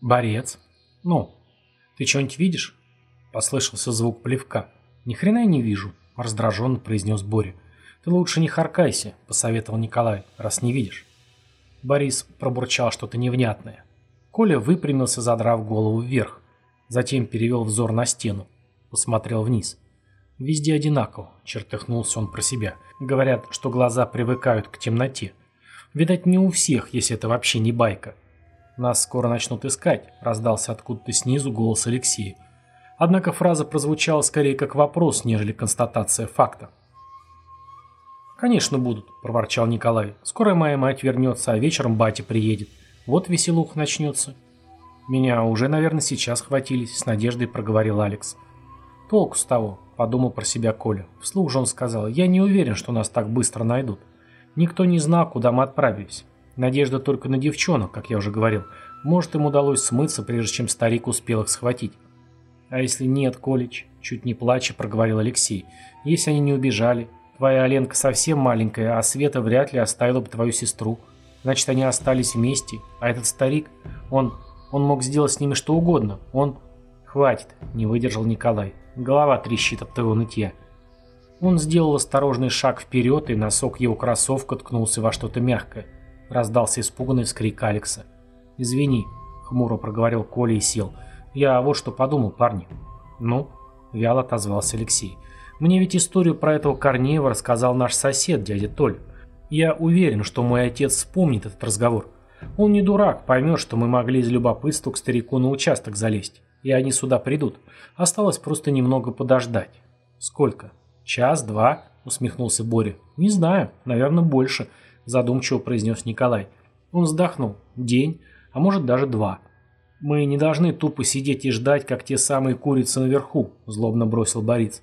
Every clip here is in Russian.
Борец? Ну, ты что-нибудь видишь? Послышался звук плевка. Ни хрена я не вижу, раздраженно произнес Боря. Ты лучше не харкайся, посоветовал Николай, раз не видишь. Борис пробурчал что-то невнятное. Коля выпрямился, задрав голову вверх. Затем перевел взор на стену. Посмотрел вниз. Везде одинаково, чертыхнулся он про себя. Говорят, что глаза привыкают к темноте. Видать, не у всех, если это вообще не байка. Нас скоро начнут искать, раздался откуда-то снизу голос Алексея. Однако фраза прозвучала скорее как вопрос, нежели констатация факта. «Конечно будут», – проворчал Николай. «Скоро моя мать вернется, а вечером батя приедет. Вот веселух начнется». «Меня уже, наверное, сейчас хватились», – с надеждой проговорил Алекс. «Толку с того», – подумал про себя Коля. Вслух же он сказал, «Я не уверен, что нас так быстро найдут. Никто не знал, куда мы отправились. Надежда только на девчонок, как я уже говорил. Может, им удалось смыться, прежде чем старик успел их схватить». «А если нет, Колич?» – чуть не плача проговорил Алексей. «Если они не убежали? Твоя Оленка совсем маленькая, а Света вряд ли оставила бы твою сестру. Значит, они остались вместе, а этот старик, он... он мог сделать с ними что угодно. Он...» «Хватит», – не выдержал Николай. Голова трещит от твоего нытья. Он сделал осторожный шаг вперед, и носок его кроссовка ткнулся во что-то мягкое. Раздался испуганный вскрик Алекса. «Извини», — хмуро проговорил Коля и сел. «Я вот что подумал, парни». «Ну?» — вяло отозвался Алексей. «Мне ведь историю про этого Корнеева рассказал наш сосед, дядя Толь. Я уверен, что мой отец вспомнит этот разговор. Он не дурак, поймет, что мы могли из любопытства к старику на участок залезть и они сюда придут. Осталось просто немного подождать. Сколько? Час, два? Усмехнулся Боря. Не знаю, наверное, больше, задумчиво произнес Николай. Он вздохнул. День, а может даже два. Мы не должны тупо сидеть и ждать, как те самые курицы наверху, злобно бросил Борис.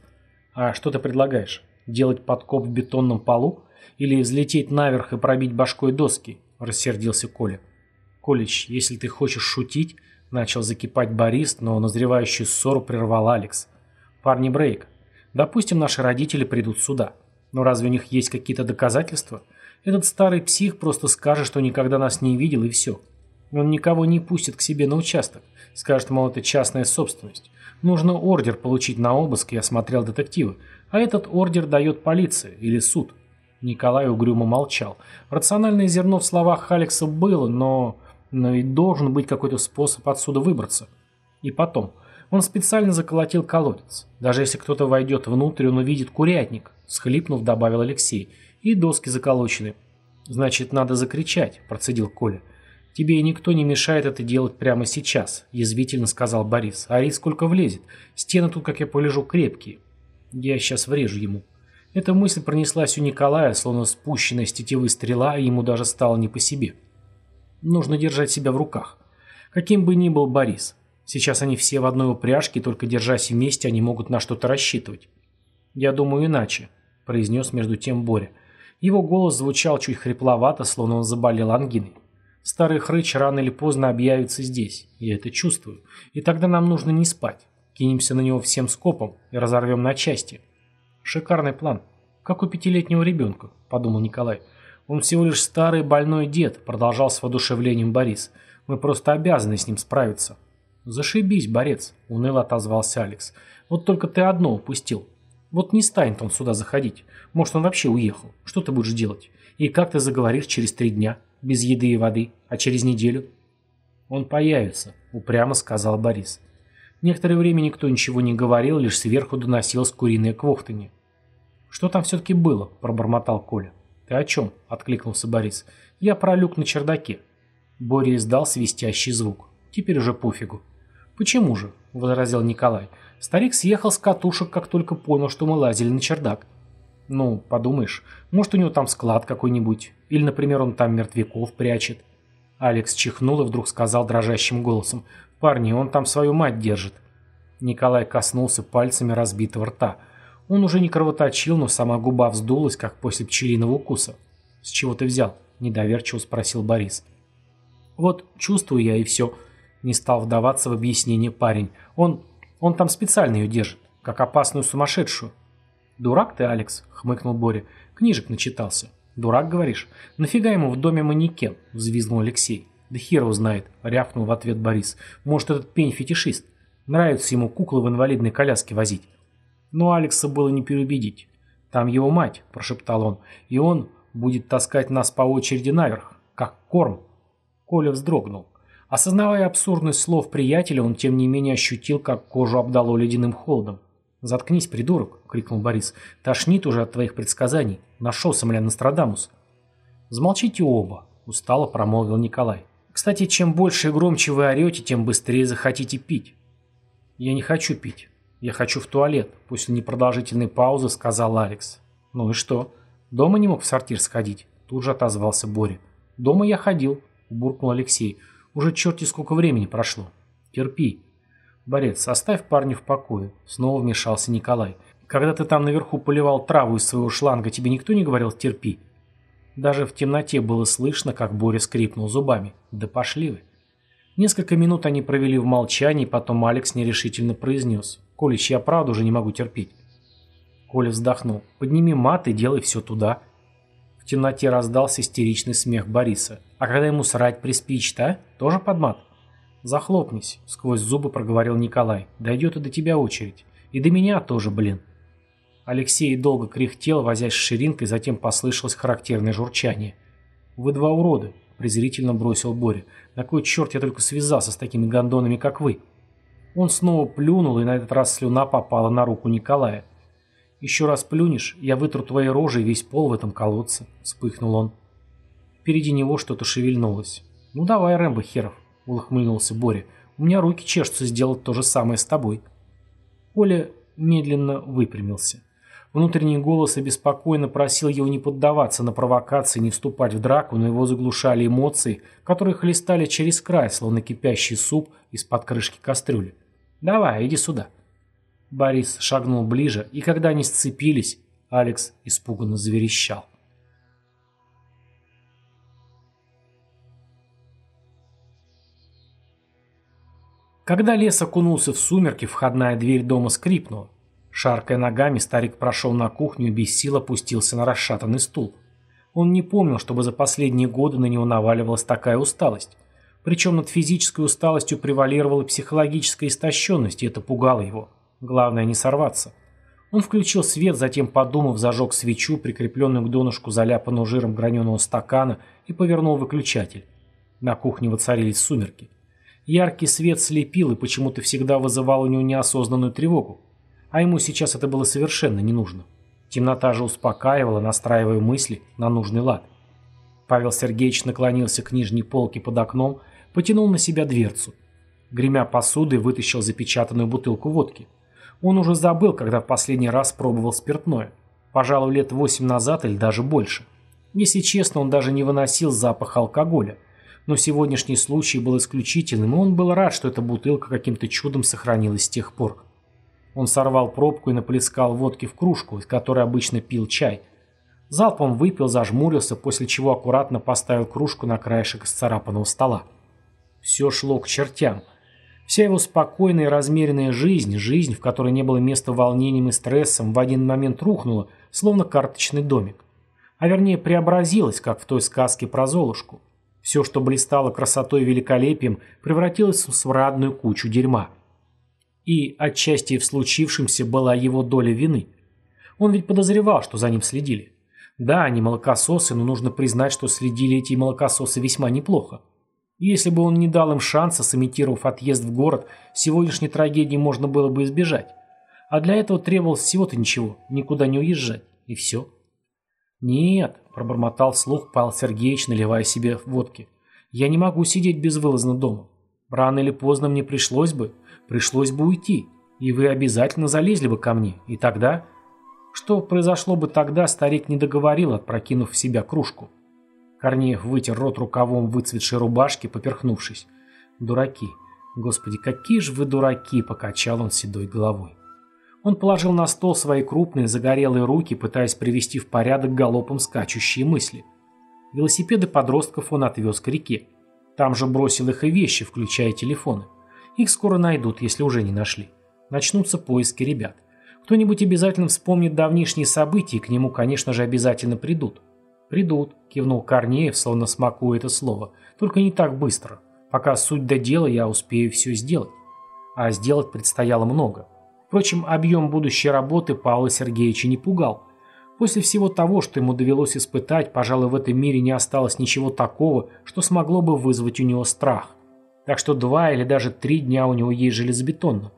А что ты предлагаешь? Делать подкоп в бетонном полу? Или взлететь наверх и пробить башкой доски? Рассердился Коля. Колич, если ты хочешь шутить, Начал закипать Борис, но назревающую ссору прервал Алекс. «Парни, брейк. Допустим, наши родители придут сюда. Но разве у них есть какие-то доказательства? Этот старый псих просто скажет, что никогда нас не видел и все. Он никого не пустит к себе на участок. Скажет, мол, это частная собственность. Нужно ордер получить на обыск, я смотрел детективы. А этот ордер дает полиция или суд». Николай угрюмо молчал. Рациональное зерно в словах Алекса было, но но ведь должен быть какой-то способ отсюда выбраться. И потом, он специально заколотил колодец. Даже если кто-то войдет внутрь, он увидит курятник, схлипнув, добавил Алексей. И доски заколочены. Значит, надо закричать, процедил Коля. «Тебе никто не мешает это делать прямо сейчас», – язвительно сказал Борис. «Ари сколько влезет. Стены тут, как я полежу, крепкие. Я сейчас врежу ему». Эта мысль пронеслась у Николая, словно спущенная с тетивы стрела, и ему даже стало не по себе. Нужно держать себя в руках. Каким бы ни был Борис. Сейчас они все в одной упряжке, только держась вместе, они могут на что-то рассчитывать. «Я думаю иначе», – произнес между тем Боря. Его голос звучал чуть хрипловато, словно он заболел ангиной. «Старый хрыч рано или поздно объявится здесь. Я это чувствую. И тогда нам нужно не спать. Кинемся на него всем скопом и разорвем на части». «Шикарный план. Как у пятилетнего ребенка», – подумал Николай. Он всего лишь старый больной дед, продолжал с воодушевлением Борис. Мы просто обязаны с ним справиться. Зашибись, борец, уныло отозвался Алекс. Вот только ты одно упустил. Вот не станет он сюда заходить. Может, он вообще уехал. Что ты будешь делать? И как ты заговоришь через три дня? Без еды и воды. А через неделю? Он появится, упрямо сказал Борис. Некоторое время никто ничего не говорил, лишь сверху доносилось куриное квохтанье. «Что там все-таки было?» – пробормотал Коля. «Ты о чем?» – откликнулся Борис. «Я про люк на чердаке». Боря издал свистящий звук. «Теперь уже пофигу». «Почему же?» – возразил Николай. «Старик съехал с катушек, как только понял, что мы лазили на чердак». «Ну, подумаешь, может, у него там склад какой-нибудь. Или, например, он там мертвяков прячет». Алекс чихнул и вдруг сказал дрожащим голосом. «Парни, он там свою мать держит». Николай коснулся пальцами разбитого рта – он уже не кровоточил, но сама губа вздулась, как после пчелиного укуса. «С чего ты взял?» – недоверчиво спросил Борис. «Вот чувствую я и все», – не стал вдаваться в объяснение парень. «Он... он там специально ее держит, как опасную сумасшедшую». «Дурак ты, Алекс», – хмыкнул Боря. «Книжек начитался». «Дурак, говоришь? Нафига ему в доме манекен?» – взвизгнул Алексей. Да хер его знает, рявкнул в ответ Борис. Может, этот пень фетишист. Нравится ему куклы в инвалидной коляске возить. Но Алекса было не переубедить. «Там его мать», – прошептал он, – «и он будет таскать нас по очереди наверх, как корм». Коля вздрогнул. Осознавая абсурдность слов приятеля, он тем не менее ощутил, как кожу обдало ледяным холодом. «Заткнись, придурок!» — крикнул Борис. «Тошнит уже от твоих предсказаний. Нашелся, мля, Нострадамус!» «Замолчите оба!» — устало промолвил Николай. «Кстати, чем больше и громче вы орете, тем быстрее захотите пить». «Я не хочу пить. Я хочу в туалет», — после непродолжительной паузы сказал Алекс. «Ну и что? Дома не мог в сортир сходить?» Тут же отозвался Боря. «Дома я ходил», — буркнул Алексей. Уже черти сколько времени прошло. Терпи. Борец, оставь парня в покое. Снова вмешался Николай. Когда ты там наверху поливал траву из своего шланга, тебе никто не говорил терпи? Даже в темноте было слышно, как Боря скрипнул зубами. Да пошли вы. Несколько минут они провели в молчании, потом Алекс нерешительно произнес. «Колич, я правда уже не могу терпеть». Коля вздохнул. «Подними мат и делай все туда». В темноте раздался истеричный смех Бориса. «А когда ему срать приспичит, а? Тоже под мат?» «Захлопнись», — сквозь зубы проговорил Николай. «Дойдет и до тебя очередь. И до меня тоже, блин». Алексей долго кряхтел, возясь с ширинкой, затем послышалось характерное журчание. «Вы два урода», — презрительно бросил Боря. «На кой черт я только связался с такими гондонами, как вы?» Он снова плюнул, и на этот раз слюна попала на руку Николая. «Еще раз плюнешь, я вытру твоей рожей весь пол в этом колодце», — вспыхнул он. Впереди него что-то шевельнулось. «Ну давай, Рэмбо херов», — улыбнулся Боря. «У меня руки чешутся сделать то же самое с тобой». Коля медленно выпрямился. Внутренний голос обеспокоенно просил его не поддаваться на провокации, не вступать в драку, но его заглушали эмоции, которые хлестали через край, словно кипящий суп из-под крышки кастрюли. «Давай, иди сюда». Борис шагнул ближе, и когда они сцепились, Алекс испуганно заверещал. Когда лес окунулся в сумерки, входная дверь дома скрипнула. Шаркая ногами, старик прошел на кухню и без сил опустился на расшатанный стул. Он не помнил, чтобы за последние годы на него наваливалась такая усталость. Причем над физической усталостью превалировала психологическая истощенность, и это пугало его. Главное не сорваться. Он включил свет, затем, подумав, зажег свечу, прикрепленную к донышку заляпанного жиром граненого стакана, и повернул выключатель. На кухне воцарились сумерки. Яркий свет слепил и почему-то всегда вызывал у него неосознанную тревогу. А ему сейчас это было совершенно не нужно. Темнота же успокаивала, настраивая мысли на нужный лад. Павел Сергеевич наклонился к нижней полке под окном, потянул на себя дверцу. Гремя посудой, вытащил запечатанную бутылку водки. Он уже забыл, когда в последний раз пробовал спиртное. Пожалуй, лет восемь назад или даже больше. Если честно, он даже не выносил запах алкоголя. Но сегодняшний случай был исключительным, и он был рад, что эта бутылка каким-то чудом сохранилась с тех пор. Он сорвал пробку и наплескал водки в кружку, из которой обычно пил чай. Залпом выпил, зажмурился, после чего аккуратно поставил кружку на краешек исцарапанного стола. Все шло к чертям. Вся его спокойная и размеренная жизнь, жизнь, в которой не было места волнениям и стрессам, в один момент рухнула, словно карточный домик. А вернее преобразилась, как в той сказке про Золушку. Все, что блистало красотой и великолепием, превратилось в смрадную кучу дерьма. И отчасти в случившемся была его доля вины. Он ведь подозревал, что за ним следили. Да, они молокососы, но нужно признать, что следили эти молокососы весьма неплохо. Если бы он не дал им шанса, сымитировав отъезд в город, сегодняшней трагедии можно было бы избежать. А для этого требовалось всего-то ничего, никуда не уезжать, и все. «Нет», – пробормотал слух Павел Сергеевич, наливая себе водки. «Я не могу сидеть безвылазно дома. Рано или поздно мне пришлось бы, пришлось бы уйти, и вы обязательно залезли бы ко мне, и тогда...» Что произошло бы тогда, старик не договорил, отпрокинув в себя кружку. Корнеев вытер рот рукавом выцветшей рубашки, поперхнувшись. «Дураки! Господи, какие же вы дураки!» – покачал он седой головой. Он положил на стол свои крупные загорелые руки, пытаясь привести в порядок галопом скачущие мысли. Велосипеды подростков он отвез к реке. Там же бросил их и вещи, включая телефоны. Их скоро найдут, если уже не нашли. Начнутся поиски ребят. Кто-нибудь обязательно вспомнит давнишние события, и к нему, конечно же, обязательно придут. «Придут», — кивнул Корнеев, словно смакуя это слово. «Только не так быстро. Пока суть до дела, я успею все сделать». А сделать предстояло много. Впрочем, объем будущей работы Павла Сергеевича не пугал. После всего того, что ему довелось испытать, пожалуй, в этом мире не осталось ничего такого, что смогло бы вызвать у него страх. Так что два или даже три дня у него есть железобетонно.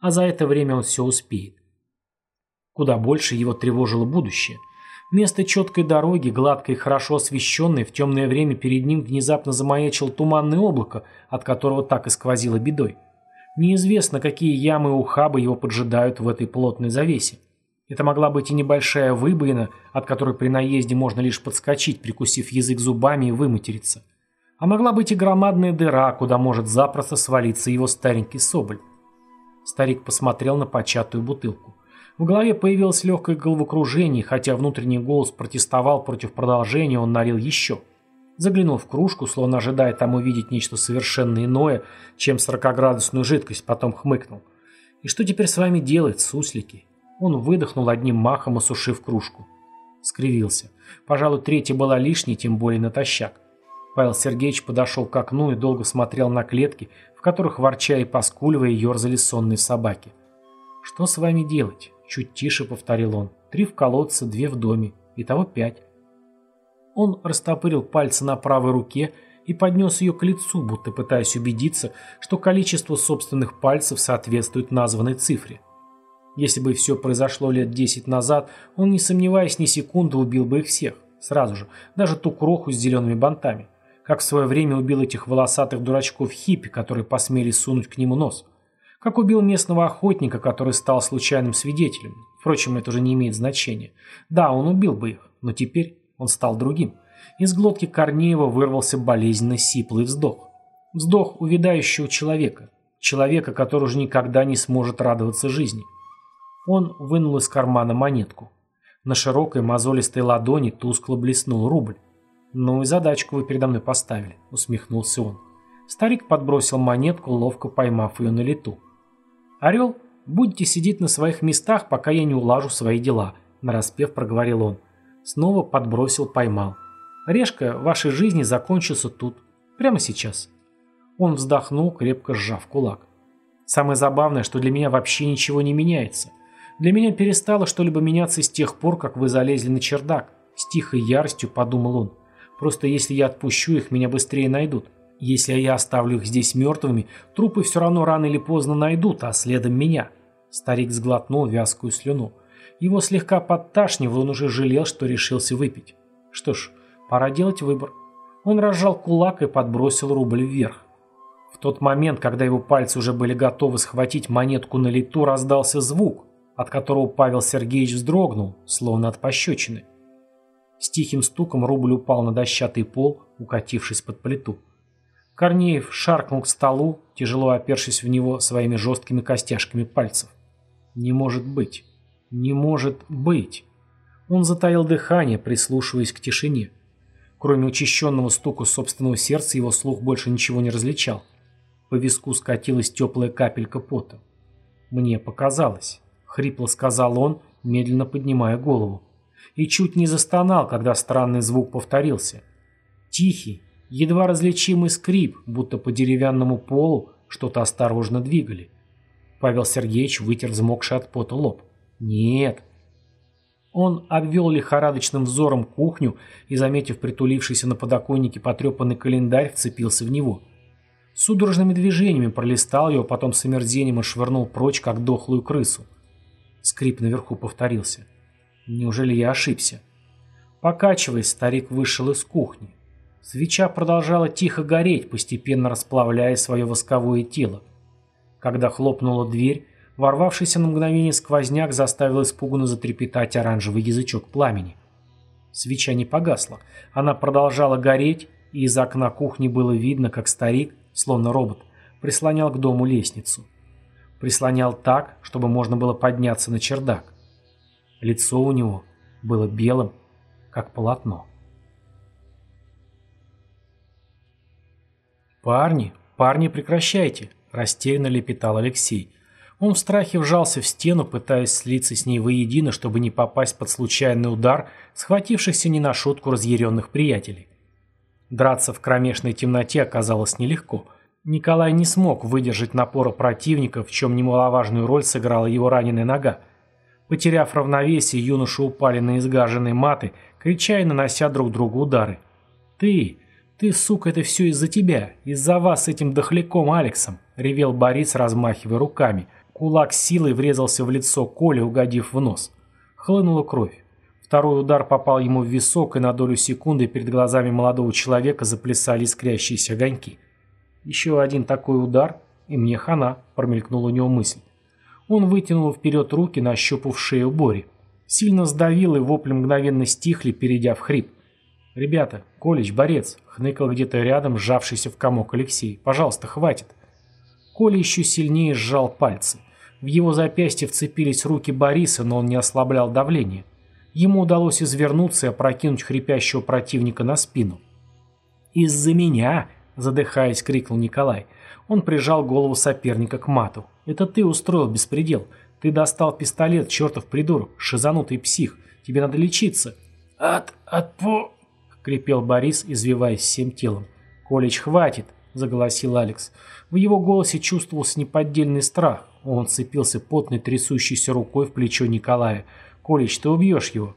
А за это время он все успеет. Куда больше его тревожило будущее. Вместо четкой дороги, гладкой и хорошо освещенной, в темное время перед ним внезапно замаячил туманное облако, от которого так и сквозило бедой. Неизвестно, какие ямы и ухабы его поджидают в этой плотной завесе. Это могла быть и небольшая выбоина, от которой при наезде можно лишь подскочить, прикусив язык зубами и выматериться. А могла быть и громадная дыра, куда может запросто свалиться его старенький соболь. Старик посмотрел на початую бутылку. В голове появилось легкое головокружение, хотя внутренний голос протестовал против продолжения, он налил еще. Заглянул в кружку, словно ожидая там увидеть нечто совершенно иное, чем сорокоградусную жидкость, потом хмыкнул. «И что теперь с вами делать, суслики? Он выдохнул одним махом, осушив кружку. Скривился. Пожалуй, третья была лишней, тем более натощак. Павел Сергеевич подошел к окну и долго смотрел на клетки, в которых, ворча и поскуливая, ерзали сонные собаки. «Что с вами делать?» – чуть тише повторил он. «Три в колодце, две в доме. Итого пять». Он растопырил пальцы на правой руке и поднес ее к лицу, будто пытаясь убедиться, что количество собственных пальцев соответствует названной цифре. Если бы все произошло лет десять назад, он, не сомневаясь ни секунды, убил бы их всех. Сразу же. Даже ту кроху с зелеными бантами. Как в свое время убил этих волосатых дурачков хиппи, которые посмели сунуть к нему нос. Как убил местного охотника, который стал случайным свидетелем. Впрочем, это уже не имеет значения. Да, он убил бы их, но теперь он стал другим. Из глотки Корнеева вырвался болезненный сиплый вздох. Вздох увядающего человека. Человека, который уже никогда не сможет радоваться жизни. Он вынул из кармана монетку. На широкой мозолистой ладони тускло блеснул рубль. «Ну и задачку вы передо мной поставили», — усмехнулся он. Старик подбросил монетку, ловко поймав ее на лету. «Орел, будете сидеть на своих местах, пока я не улажу свои дела», — нараспев проговорил он. Снова подбросил, поймал. «Решка вашей жизни закончится тут, прямо сейчас». Он вздохнул, крепко сжав кулак. «Самое забавное, что для меня вообще ничего не меняется. Для меня перестало что-либо меняться с тех пор, как вы залезли на чердак. С тихой яростью подумал он. Просто если я отпущу их, меня быстрее найдут. Если я оставлю их здесь мертвыми, трупы все равно рано или поздно найдут, а следом меня. Старик сглотнул вязкую слюну. Его слегка подташнивал, он уже жалел, что решился выпить. Что ж, пора делать выбор. Он разжал кулак и подбросил рубль вверх. В тот момент, когда его пальцы уже были готовы схватить монетку на лету, раздался звук от которого Павел Сергеевич вздрогнул, словно от пощечины. С тихим стуком рубль упал на дощатый пол, укатившись под плиту. Корнеев шаркнул к столу, тяжело опершись в него своими жесткими костяшками пальцев. «Не может быть! Не может быть!» Он затаил дыхание, прислушиваясь к тишине. Кроме учащенного стука собственного сердца, его слух больше ничего не различал. По виску скатилась теплая капелька пота. Мне показалось. — хрипло сказал он, медленно поднимая голову. И чуть не застонал, когда странный звук повторился. Тихий, едва различимый скрип, будто по деревянному полу что-то осторожно двигали. Павел Сергеевич вытер взмокший от пота лоб. «Нет». Он обвел лихорадочным взором кухню и, заметив притулившийся на подоконнике потрепанный календарь, вцепился в него. Судорожными движениями пролистал его, потом с омерзением отшвырнул прочь, как дохлую крысу. Скрип наверху повторился. Неужели я ошибся? Покачиваясь, старик вышел из кухни. Свеча продолжала тихо гореть, постепенно расплавляя свое восковое тело. Когда хлопнула дверь, ворвавшийся на мгновение сквозняк заставил испуганно затрепетать оранжевый язычок пламени. Свеча не погасла. Она продолжала гореть, и из окна кухни было видно, как старик, словно робот, прислонял к дому лестницу. Прислонял так, чтобы можно было подняться на чердак. Лицо у него было белым, как полотно. «Парни, парни, прекращайте!» – растерянно лепетал Алексей. Он в страхе вжался в стену, пытаясь слиться с ней воедино, чтобы не попасть под случайный удар схватившихся не на шутку разъяренных приятелей. Драться в кромешной темноте оказалось нелегко. Николай не смог выдержать напора противника, в чем немаловажную роль сыграла его раненая нога. Потеряв равновесие, юноши упали на изгаженные маты, крича и нанося друг другу удары. «Ты! Ты, сука, это все из-за тебя! Из-за вас с этим дохляком Алексом!» — ревел Борис, размахивая руками. Кулак силой врезался в лицо Коли, угодив в нос. Хлынула кровь. Второй удар попал ему в висок, и на долю секунды перед глазами молодого человека заплясали искрящиеся огоньки. «Еще один такой удар, и мне хана», — промелькнула у него мысль. Он вытянул вперед руки, нащупав шею Бори. Сильно сдавил, и вопли мгновенно стихли, перейдя в хрип. «Ребята, Колич, борец!» — хныкал где-то рядом сжавшийся в комок Алексей. «Пожалуйста, хватит!» Коля еще сильнее сжал пальцы. В его запястье вцепились руки Бориса, но он не ослаблял давление. Ему удалось извернуться и опрокинуть хрипящего противника на спину. «Из-за меня!» – задыхаясь, крикнул Николай. Он прижал голову соперника к мату. «Это ты устроил беспредел. Ты достал пистолет, чертов придурок, шизанутый псих. Тебе надо лечиться». «От... отпо...» — крепел Борис, извиваясь всем телом. «Колич, хватит!» — заголосил Алекс. В его голосе чувствовался неподдельный страх. Он цепился потной трясущейся рукой в плечо Николая. «Колич, ты убьешь его!»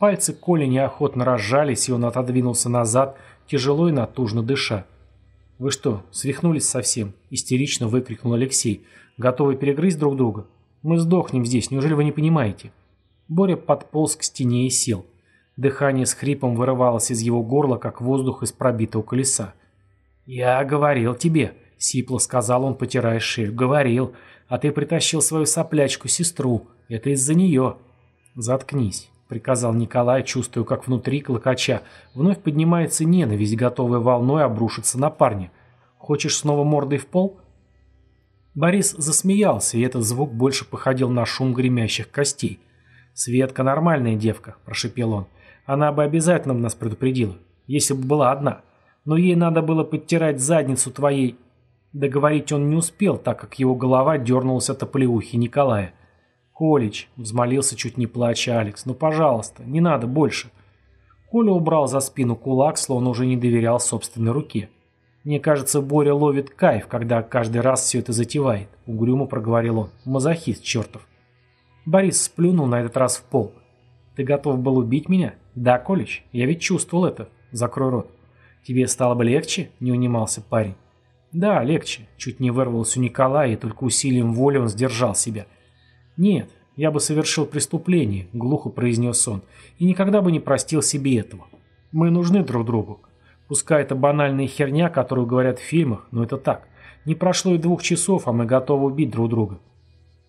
Пальцы Коли неохотно разжались, и он отодвинулся назад, тяжело и натужно дыша. «Вы что, свихнулись совсем?» – истерично выкрикнул Алексей. «Готовы перегрызть друг друга? Мы сдохнем здесь, неужели вы не понимаете?» Боря подполз к стене и сел. Дыхание с хрипом вырывалось из его горла, как воздух из пробитого колеса. «Я говорил тебе», — сипло сказал он, потирая шею. «Говорил. А ты притащил свою соплячку-сестру. Это из-за нее». «Заткнись», — приказал Николай, чувствуя, как внутри клокоча вновь поднимается ненависть, готовая волной обрушиться на парня. «Хочешь снова мордой в пол?» Борис засмеялся, и этот звук больше походил на шум гремящих костей. «Светка нормальная девка», – прошепел он. «Она бы обязательно нас предупредила, если бы была одна. Но ей надо было подтирать задницу твоей Договорить он не успел, так как его голова дернулась от оплеухи Николая. «Колич», — взмолился чуть не плача Алекс, — «ну, пожалуйста, не надо больше». Коля убрал за спину кулак, словно уже не доверял собственной руке. «Мне кажется, Боря ловит кайф, когда каждый раз все это затевает», — угрюмо проговорил он. «Мазохист чертов». Борис сплюнул на этот раз в пол. «Ты готов был убить меня?» «Да, Колич, я ведь чувствовал это. Закрой рот». «Тебе стало бы легче?» — не унимался парень. Да, легче. Чуть не вырвался у Николая, и только усилием воли он сдержал себя. Нет, я бы совершил преступление, глухо произнес он, и никогда бы не простил себе этого. Мы нужны друг другу. Пускай это банальная херня, которую говорят в фильмах, но это так. Не прошло и двух часов, а мы готовы убить друг друга.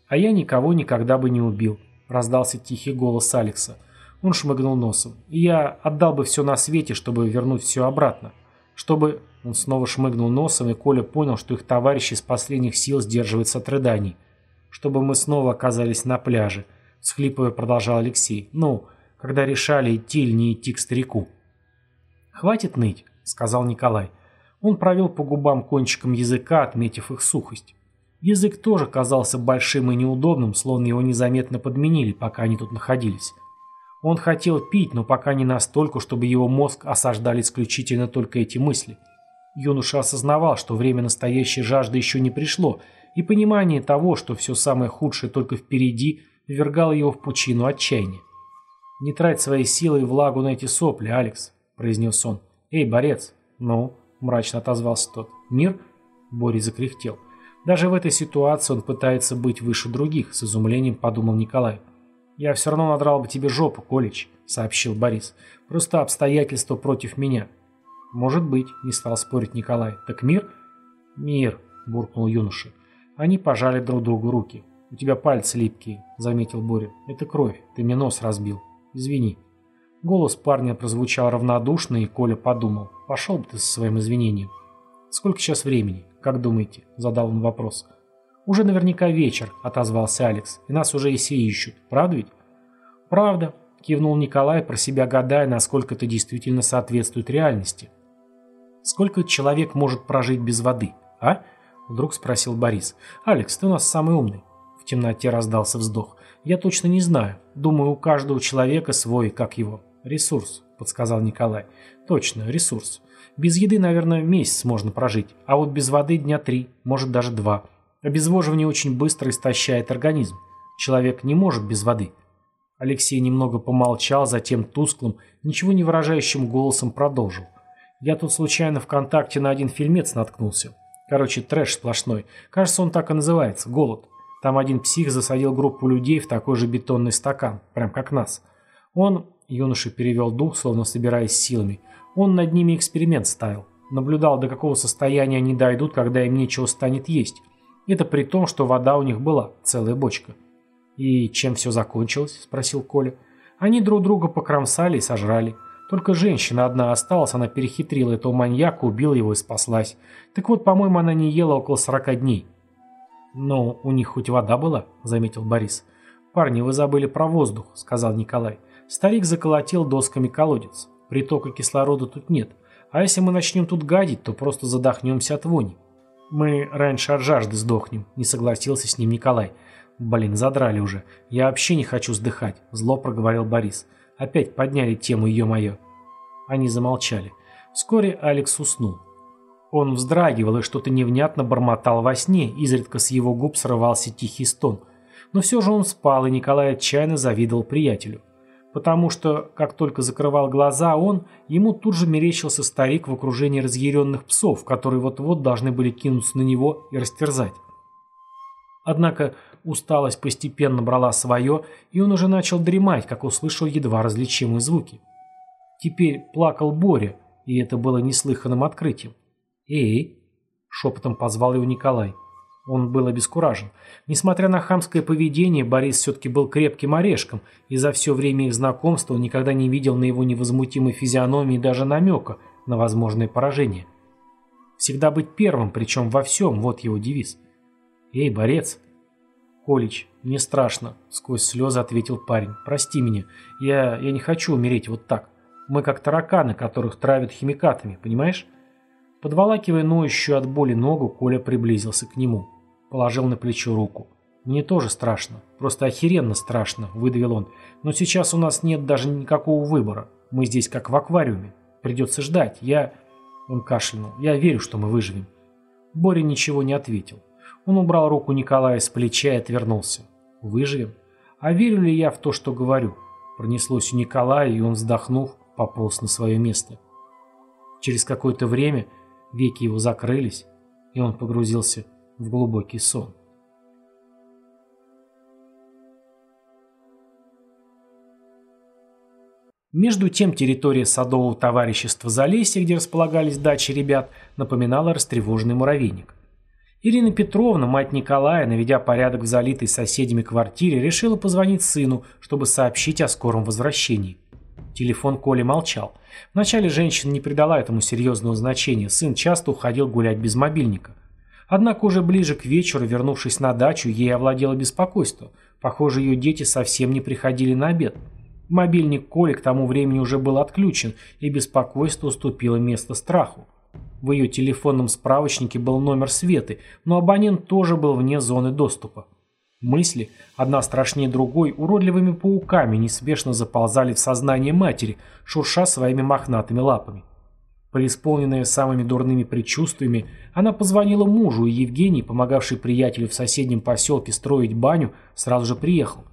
А я никого никогда бы не убил, раздался тихий голос Алекса. Он шмыгнул носом. Я отдал бы все на свете, чтобы вернуть все обратно. Чтобы... Он снова шмыгнул носом, и Коля понял, что их товарищ из последних сил сдерживается от рыданий. Чтобы мы снова оказались на пляже. Схлипывая, продолжал Алексей. Ну, когда решали, идти или не идти к старику. «Хватит ныть», — сказал Николай. Он провел по губам кончиком языка, отметив их сухость. Язык тоже казался большим и неудобным, словно его незаметно подменили, пока они тут находились. Он хотел пить, но пока не настолько, чтобы его мозг осаждали исключительно только эти мысли. Юноша осознавал, что время настоящей жажды еще не пришло, и понимание того, что все самое худшее только впереди, ввергало его в пучину отчаяния. «Не трать свои силы и влагу на эти сопли, Алекс», — произнес он. «Эй, борец!» «Ну?» — мрачно отозвался тот. «Мир?» — Борис закряхтел. «Даже в этой ситуации он пытается быть выше других», — с изумлением подумал Николай. «Я все равно надрал бы тебе жопу, Колич», — сообщил Борис. «Просто обстоятельства против меня». «Может быть», — не стал спорить Николай. «Так мир?» «Мир», — буркнул юноша. Они пожали друг другу руки. «У тебя пальцы липкие», — заметил Боря. «Это кровь. Ты мне нос разбил. Извини». Голос парня прозвучал равнодушно, и Коля подумал. «Пошел бы ты со своим извинением». «Сколько сейчас времени? Как думаете?» — задал он вопрос. «Уже наверняка вечер», — отозвался Алекс. «И нас уже и все ищут. Правда ведь?» «Правда», — кивнул Николай, про себя гадая, насколько это действительно соответствует реальности. «Сколько человек может прожить без воды, а? Вдруг спросил Борис. «Алекс, ты у нас самый умный». В темноте раздался вздох. «Я точно не знаю. Думаю, у каждого человека свой, как его, ресурс», подсказал Николай. «Точно, ресурс. Без еды, наверное, месяц можно прожить, а вот без воды дня три, может даже два. Обезвоживание очень быстро истощает организм. Человек не может без воды». Алексей немного помолчал, затем тусклым, ничего не выражающим голосом продолжил. «Я тут случайно ВКонтакте на один фильмец наткнулся. Короче, трэш сплошной. Кажется, он так и называется. Голод. Там один псих засадил группу людей в такой же бетонный стакан. Прям как нас. Он, юноша перевел дух, словно собираясь силами, он над ними эксперимент ставил. Наблюдал, до какого состояния они дойдут, когда им нечего станет есть. Это при том, что вода у них была, целая бочка. «И чем все закончилось?» – спросил Коля. «Они друг друга покромсали и сожрали. Только женщина одна осталась, она перехитрила этого маньяка, убила его и спаслась. Так вот, по-моему, она не ела около сорока дней. «Но у них хоть вода была», — заметил Борис. «Парни, вы забыли про воздух», — сказал Николай. Старик заколотил досками колодец. Притока кислорода тут нет. А если мы начнем тут гадить, то просто задохнемся от вони. Мы раньше от жажды сдохнем, не согласился с ним Николай. Блин, задрали уже. Я вообще не хочу сдыхать, зло проговорил Борис. Опять подняли тему ее-мое. Они замолчали. Вскоре Алекс уснул. Он вздрагивал и что-то невнятно бормотал во сне, изредка с его губ срывался тихий стон. Но все же он спал, и Николай отчаянно завидовал приятелю. Потому что, как только закрывал глаза он, ему тут же мерещился старик в окружении разъяренных псов, которые вот-вот должны были кинуться на него и растерзать. Однако усталость постепенно брала свое, и он уже начал дремать, как услышал едва различимые звуки. Теперь плакал Боря, и это было неслыханным открытием. «Эй!» – шепотом позвал его Николай. Он был обескуражен. Несмотря на хамское поведение, Борис все-таки был крепким орешком, и за все время их знакомства он никогда не видел на его невозмутимой физиономии даже намека на возможное поражение. Всегда быть первым, причем во всем, вот его девиз. «Эй, борец!» «Колич, мне страшно», — сквозь слезы ответил парень. «Прости меня. Я, я не хочу умереть вот так. Мы как тараканы, которых травят химикатами, понимаешь?» Подволакивая ноющую от боли ногу, Коля приблизился к нему. Положил на плечо руку. «Мне тоже страшно. Просто охеренно страшно», — выдавил он. «Но сейчас у нас нет даже никакого выбора. Мы здесь как в аквариуме. Придется ждать. Я...» Он кашлянул. «Я верю, что мы выживем». Боря ничего не ответил. Он убрал руку Николая с плеча и отвернулся. «Выживем? А верю ли я в то, что говорю?» Пронеслось у Николая, и он, вздохнув, пополз на свое место. Через какое-то время веки его закрылись, и он погрузился в глубокий сон. Между тем территория садового товарищества Залесья, где располагались дачи ребят, напоминала растревоженный муравейник. Ирина Петровна, мать Николая, наведя порядок в залитой соседями квартире, решила позвонить сыну, чтобы сообщить о скором возвращении. Телефон Коли молчал. Вначале женщина не придала этому серьезного значения, сын часто уходил гулять без мобильника. Однако уже ближе к вечеру, вернувшись на дачу, ей овладело беспокойство. Похоже, ее дети совсем не приходили на обед. Мобильник Коли к тому времени уже был отключен, и беспокойство уступило место страху. В ее телефонном справочнике был номер Светы, но абонент тоже был вне зоны доступа. Мысли, одна страшнее другой, уродливыми пауками неспешно заползали в сознание матери, шурша своими мохнатыми лапами. Преисполненная самыми дурными предчувствиями, она позвонила мужу, и Евгений, помогавший приятелю в соседнем поселке строить баню, сразу же приехал.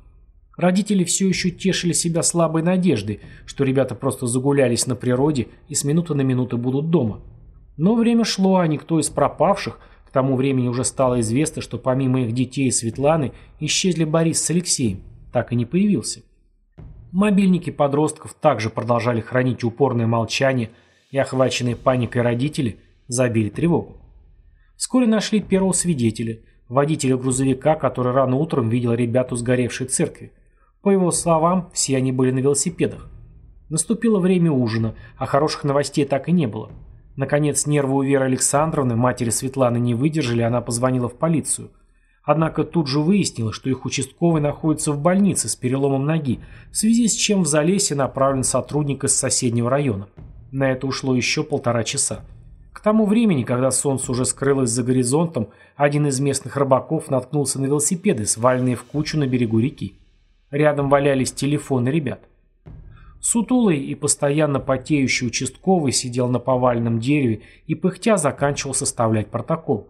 Родители все еще тешили себя слабой надеждой, что ребята просто загулялись на природе и с минуты на минуту будут дома. Но время шло, а никто из пропавших, к тому времени уже стало известно, что помимо их детей и Светланы исчезли Борис с Алексеем, так и не появился. Мобильники подростков также продолжали хранить упорное молчание, и охваченные паникой родители забили тревогу. Вскоре нашли первого свидетеля, водителя грузовика, который рано утром видел ребят у сгоревшей церкви. По его словам, все они были на велосипедах. Наступило время ужина, а хороших новостей так и не было. Наконец, нервы у Веры Александровны, матери Светланы, не выдержали, она позвонила в полицию. Однако тут же выяснилось, что их участковый находится в больнице с переломом ноги, в связи с чем в Залесье направлен сотрудник из соседнего района. На это ушло еще полтора часа. К тому времени, когда солнце уже скрылось за горизонтом, один из местных рыбаков наткнулся на велосипеды, сваленные в кучу на берегу реки. Рядом валялись телефоны ребят. Сутулый и постоянно потеющий участковый сидел на поваленном дереве и пыхтя заканчивал составлять протокол.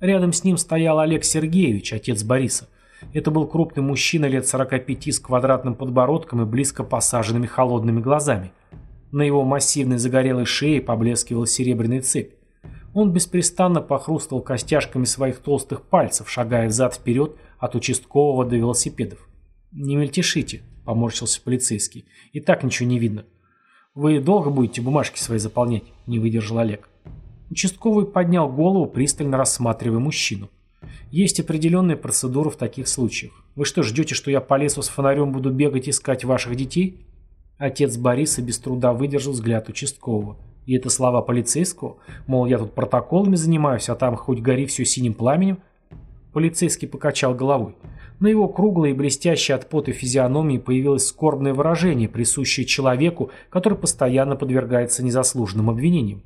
Рядом с ним стоял Олег Сергеевич, отец Бориса. Это был крупный мужчина лет 45 с квадратным подбородком и близко посаженными холодными глазами. На его массивной загорелой шее поблескивала серебряная цепь. Он беспрестанно похрустывал костяшками своих толстых пальцев, шагая взад-вперед от участкового до велосипедов. «Не мельтешите», — поморщился полицейский. «И так ничего не видно». «Вы долго будете бумажки свои заполнять?» — не выдержал Олег. Участковый поднял голову, пристально рассматривая мужчину. Есть определенная процедура в таких случаях. Вы что, ждете, что я по лесу с фонарем буду бегать искать ваших детей? Отец Бориса без труда выдержал взгляд участкового. И это слова полицейского? Мол, я тут протоколами занимаюсь, а там хоть гори все синим пламенем? Полицейский покачал головой. На его круглой и блестящей от пота физиономии появилось скорбное выражение, присущее человеку, который постоянно подвергается незаслуженным обвинениям.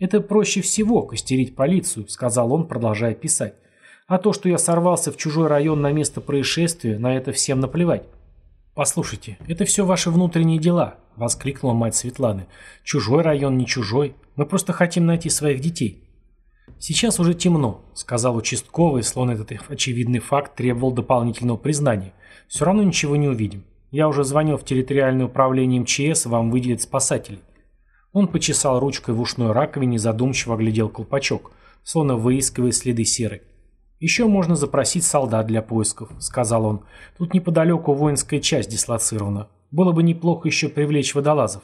«Это проще всего, костерить полицию», — сказал он, продолжая писать. А то, что я сорвался в чужой район на место происшествия, на это всем наплевать. «Послушайте, это все ваши внутренние дела», — воскликнула мать Светланы. «Чужой район, не чужой. Мы просто хотим найти своих детей». «Сейчас уже темно», — сказал участковый, словно этот очевидный факт требовал дополнительного признания. «Все равно ничего не увидим. Я уже звонил в территориальное управление МЧС, вам выделят спасателей». Он почесал ручкой в ушной раковине и задумчиво оглядел колпачок, словно выискивая следы серы. «Еще можно запросить солдат для поисков», — сказал он. «Тут неподалеку воинская часть дислоцирована. Было бы неплохо еще привлечь водолазов».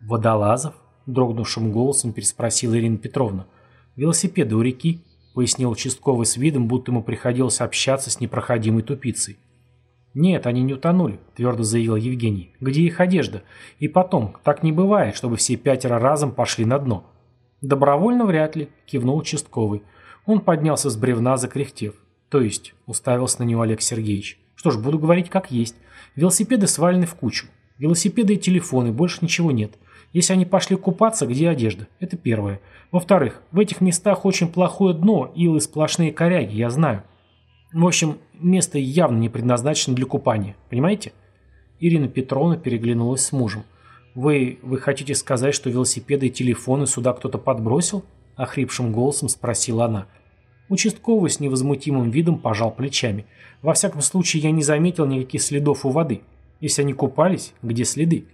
«Водолазов?» — дрогнувшим голосом переспросила Ирина Петровна. «Велосипеды у реки», — пояснил участковый с видом, будто ему приходилось общаться с непроходимой тупицей. «Нет, они не утонули», — твердо заявил Евгений. «Где их одежда? И потом, так не бывает, чтобы все пятеро разом пошли на дно». «Добровольно вряд ли», — кивнул участковый. Он поднялся с бревна, закряхтев. То есть, уставился на него Олег Сергеевич. Что ж, буду говорить как есть. Велосипеды свалены в кучу. Велосипеды и телефоны, больше ничего нет. Если они пошли купаться, где одежда? Это первое. Во-вторых, в этих местах очень плохое дно, илы сплошные коряги, я знаю. В общем, место явно не предназначено для купания, понимаете? Ирина Петровна переглянулась с мужем. «Вы, вы хотите сказать, что велосипеды и телефоны сюда кто-то подбросил?» – охрипшим голосом спросила она. Участковый с невозмутимым видом пожал плечами. «Во всяком случае, я не заметил никаких следов у воды. Если они купались, где следы?»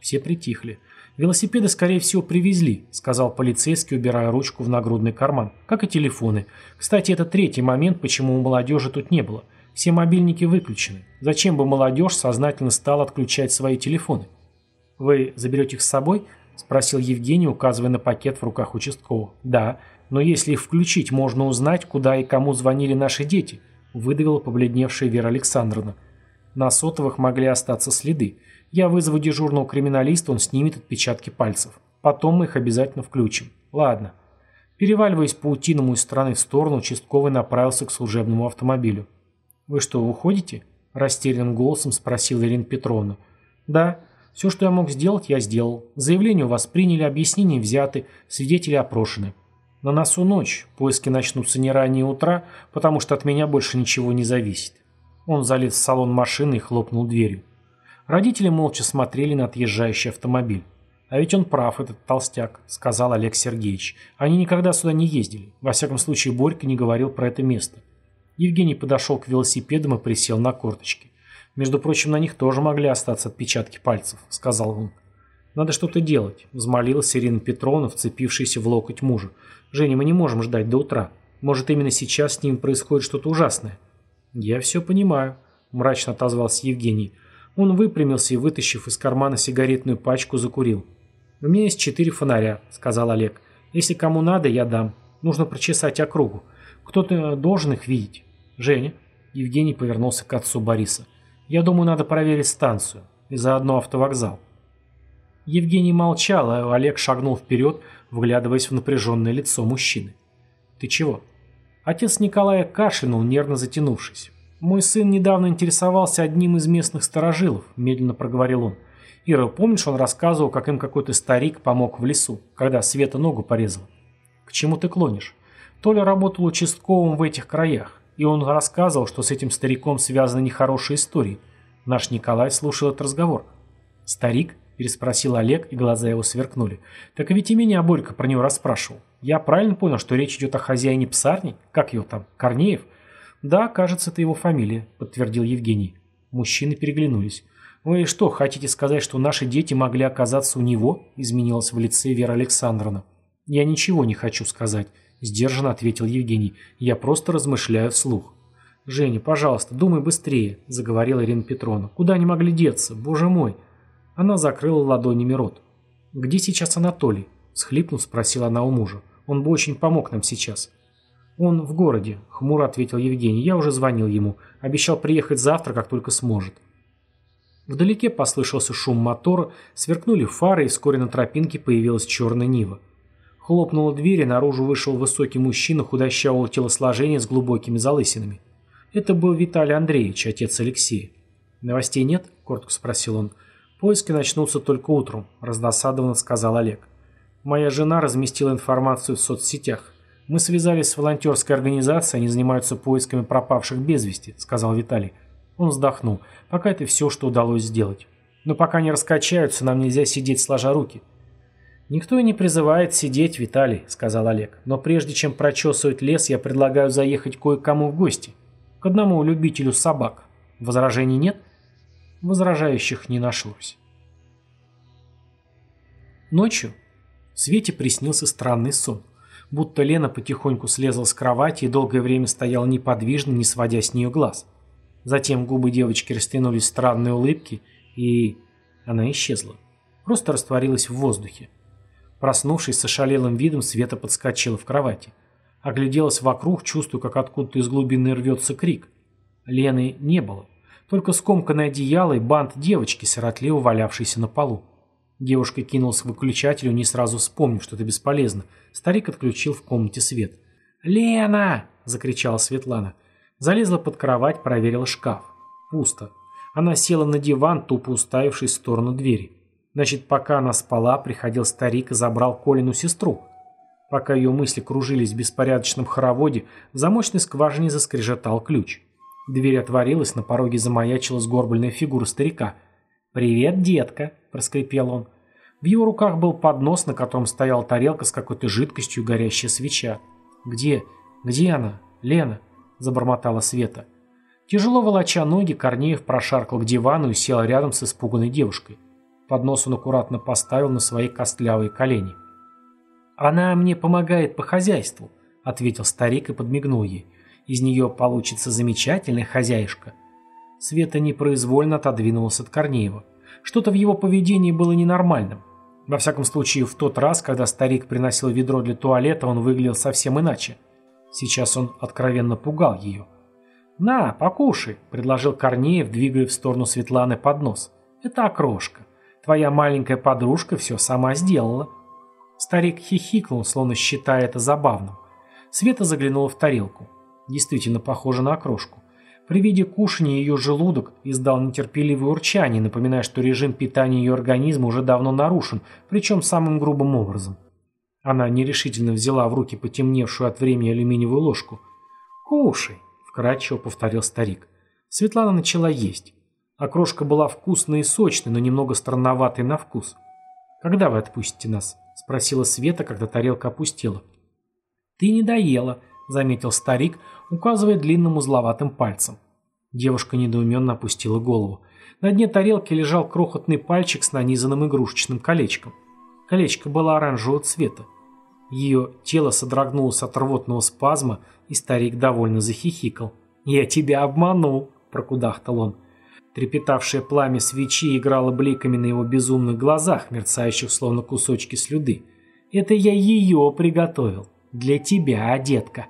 Все притихли. «Велосипеды, скорее всего, привезли», — сказал полицейский, убирая ручку в нагрудный карман. «Как и телефоны. Кстати, это третий момент, почему у молодежи тут не было. Все мобильники выключены. Зачем бы молодежь сознательно стала отключать свои телефоны? Вы заберете их с собой?» – спросил Евгений, указывая на пакет в руках участкового. «Да, но если их включить, можно узнать, куда и кому звонили наши дети», – выдавила побледневшая Вера Александровна. На сотовых могли остаться следы. Я вызову дежурного криминалиста, он снимет отпечатки пальцев. Потом мы их обязательно включим. Ладно. Переваливаясь паутиному из стороны в сторону, участковый направился к служебному автомобилю. «Вы что, уходите?» – растерянным голосом спросила Ирина Петровна. «Да. Все, что я мог сделать, я сделал. Заявление у вас приняли, объяснения взяты, свидетели опрошены. На носу ночь, поиски начнутся не ранее утра, потому что от меня больше ничего не зависит. Он залез в салон машины и хлопнул дверью. Родители молча смотрели на отъезжающий автомобиль. «А ведь он прав, этот толстяк», — сказал Олег Сергеевич. «Они никогда сюда не ездили. Во всяком случае, Борька не говорил про это место». Евгений подошел к велосипедам и присел на корточки. Между прочим, на них тоже могли остаться отпечатки пальцев», — сказал он. «Надо что-то делать», — взмолилась Ирина Петровна, вцепившаяся в локоть мужа. «Женя, мы не можем ждать до утра. Может, именно сейчас с ним происходит что-то ужасное?» «Я все понимаю», — мрачно отозвался Евгений. Он выпрямился и, вытащив из кармана сигаретную пачку, закурил. «У меня есть четыре фонаря», — сказал Олег. «Если кому надо, я дам. Нужно прочесать округу. Кто-то должен их видеть. Женя?» Евгений повернулся к отцу Бориса. Я думаю, надо проверить станцию. И заодно автовокзал. Евгений молчал, а Олег шагнул вперед, вглядываясь в напряженное лицо мужчины. «Ты чего?» Отец Николая кашлянул, нервно затянувшись. «Мой сын недавно интересовался одним из местных старожилов», – медленно проговорил он. Ира, помнишь, он рассказывал, как им какой-то старик помог в лесу, когда Света ногу порезала? К чему ты клонишь? Толя работал участковым в этих краях, и он рассказывал, что с этим стариком связаны нехорошие истории. Наш Николай слушал этот разговор. «Старик?» – переспросил Олег, и глаза его сверкнули. «Так ведь и меня Борька про него расспрашивал. Я правильно понял, что речь идет о хозяине псарни? Как его там? Корнеев?» «Да, кажется, это его фамилия», – подтвердил Евгений. Мужчины переглянулись. «Вы что, хотите сказать, что наши дети могли оказаться у него?» – изменилась в лице Вера Александровна. «Я ничего не хочу сказать», – сдержанно ответил Евгений. «Я просто размышляю вслух». «Женя, пожалуйста, думай быстрее», – заговорила Ирина Петровна. «Куда они могли деться? Боже мой!» Она закрыла ладонями рот. «Где сейчас Анатолий?» – схлипнув, спросила она у мужа. «Он бы очень помог нам сейчас». «Он в городе», – хмуро ответил Евгений. «Я уже звонил ему. Обещал приехать завтра, как только сможет». Вдалеке послышался шум мотора, сверкнули фары, и вскоре на тропинке появилась черная Нива. Хлопнула дверь, и наружу вышел высокий мужчина худощавого телосложения с глубокими залысинами. Это был Виталий Андреевич, отец Алексея. «Новостей нет?» – коротко спросил он. «Поиски начнутся только утром», – раздосадованно сказал Олег. «Моя жена разместила информацию в соцсетях. Мы связались с волонтерской организацией, они занимаются поисками пропавших без вести», – сказал Виталий. Он вздохнул. Пока это все, что удалось сделать. Но пока не раскачаются, нам нельзя сидеть сложа руки. «Никто и не призывает сидеть, Виталий», — сказал Олег. «Но прежде чем прочесывать лес, я предлагаю заехать кое-кому в гости. К одному любителю собак. Возражений нет?» Возражающих не нашлось. Ночью Свете приснился странный сон. Будто Лена потихоньку слезла с кровати и долгое время стояла неподвижно, не сводя с нее глаз. Затем губы девочки растянулись в странные улыбки, и она исчезла. Просто растворилась в воздухе. Проснувшись с ошалелым видом, Света подскочила в кровати. Огляделась вокруг, чувствуя, как откуда-то из глубины рвется крик. Лены не было. Только скомканное одеяло и бант девочки, сиротливо валявшейся на полу. Девушка кинулась к выключателю, не сразу вспомнив, что это бесполезно. Старик отключил в комнате свет. «Лена!» – закричала Светлана. Залезла под кровать, проверила шкаф. Пусто. Она села на диван, тупо уставившись в сторону двери. Значит, пока она спала, приходил старик и забрал Колину сестру. Пока ее мысли кружились в беспорядочном хороводе, в замочной скважине заскрежетал ключ. Дверь отворилась, на пороге замаячила сгорбленная фигура старика. «Привет, детка!» – проскрипел он. В его руках был поднос, на котором стояла тарелка с какой-то жидкостью и горящая свеча. «Где? Где она? Лена?» – забормотала Света. Тяжело волоча ноги, Корнеев прошаркал к дивану и сел рядом с испуганной девушкой. Поднос он аккуратно поставил на свои костлявые колени. «Она мне помогает по хозяйству», – ответил старик и подмигнул ей. «Из нее получится замечательная хозяюшка». Света непроизвольно отодвинулась от Корнеева. Что-то в его поведении было ненормальным. Во всяком случае, в тот раз, когда старик приносил ведро для туалета, он выглядел совсем иначе. Сейчас он откровенно пугал ее. «На, покушай», — предложил Корнеев, двигая в сторону Светланы поднос. «Это окрошка. Твоя маленькая подружка все сама сделала». Старик хихикнул, словно считая это забавным. Света заглянула в тарелку. Действительно похоже на окрошку. При виде кушания ее желудок издал нетерпеливое урчание, напоминая, что режим питания ее организма уже давно нарушен, причем самым грубым образом. Она нерешительно взяла в руки потемневшую от времени алюминиевую ложку. «Кушай», — вкратчиво повторил старик. Светлана начала есть. Окрошка была вкусной и сочной, но немного странноватой на вкус. «Когда вы отпустите нас?» — спросила Света, когда тарелка опустела. «Ты не доела», — заметил старик, указывая длинным узловатым пальцем. Девушка недоуменно опустила голову. На дне тарелки лежал крохотный пальчик с нанизанным игрушечным колечком. Колечко было оранжевого цвета. Ее тело содрогнулось от рвотного спазма, и старик довольно захихикал. «Я тебя обманул», – прокудахтал он. Трепетавшее пламя свечи играло бликами на его безумных глазах, мерцающих словно кусочки слюды. «Это я ее приготовил. Для тебя, детка».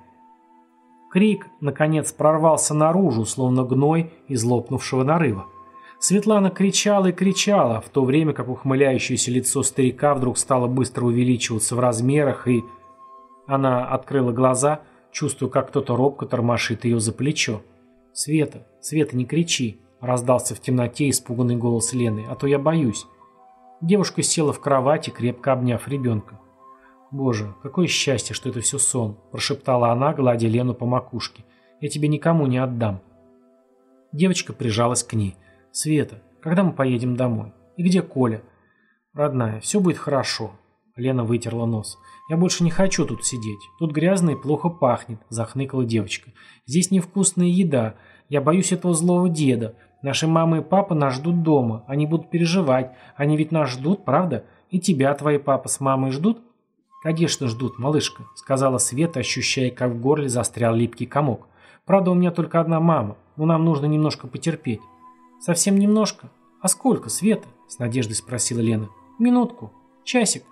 Крик, наконец, прорвался наружу, словно гной из лопнувшего нарыва. Светлана кричала и кричала, в то время как ухмыляющееся лицо старика вдруг стало быстро увеличиваться в размерах, и... Она открыла глаза, чувствуя, как кто-то робко тормошит ее за плечо. «Света, Света, не кричи!» — раздался в темноте испуганный голос Лены. «А то я боюсь. Девушка села в кровати, крепко обняв ребенка. «Боже, какое счастье, что это все сон», – прошептала она, гладя Лену по макушке. «Я тебе никому не отдам». Девочка прижалась к ней. «Света, когда мы поедем домой? И где Коля?» «Родная, все будет хорошо». Лена вытерла нос. «Я больше не хочу тут сидеть. Тут грязно и плохо пахнет», – захныкала девочка. «Здесь невкусная еда. Я боюсь этого злого деда. Наши мама и папа нас ждут дома. Они будут переживать. Они ведь нас ждут, правда? И тебя твои папа с мамой ждут?» «Конечно ждут, малышка», — сказала Света, ощущая, как в горле застрял липкий комок. «Правда, у меня только одна мама, но нам нужно немножко потерпеть». «Совсем немножко? А сколько, Света?» — с надеждой спросила Лена. «Минутку. Часик».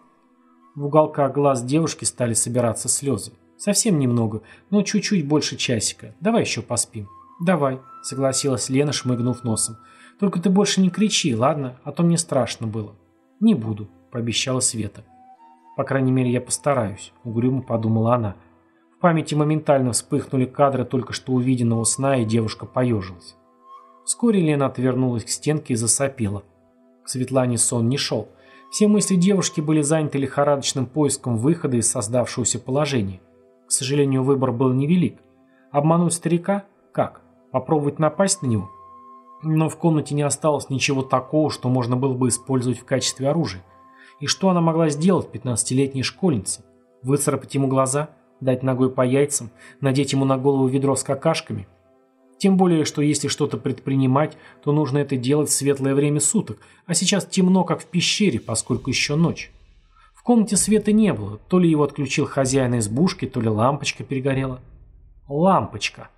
В уголках глаз девушки стали собираться слезы. «Совсем немного, но чуть-чуть больше часика. Давай еще поспим». «Давай», — согласилась Лена, шмыгнув носом. «Только ты больше не кричи, ладно? А то мне страшно было». «Не буду», — пообещала Света. «По крайней мере, я постараюсь», — угрюмо подумала она. В памяти моментально вспыхнули кадры только что увиденного сна, и девушка поежилась. Вскоре Лена отвернулась к стенке и засопела. К Светлане сон не шел. Все мысли девушки были заняты лихорадочным поиском выхода из создавшегося положения. К сожалению, выбор был невелик. Обмануть старика? Как? Попробовать напасть на него? Но в комнате не осталось ничего такого, что можно было бы использовать в качестве оружия. И что она могла сделать, 15-летняя школьница? Выцарапать ему глаза? Дать ногой по яйцам? Надеть ему на голову ведро с какашками? Тем более, что если что-то предпринимать, то нужно это делать в светлое время суток, а сейчас темно, как в пещере, поскольку еще ночь. В комнате света не было, то ли его отключил хозяин избушки, то ли лампочка перегорела. Лампочка.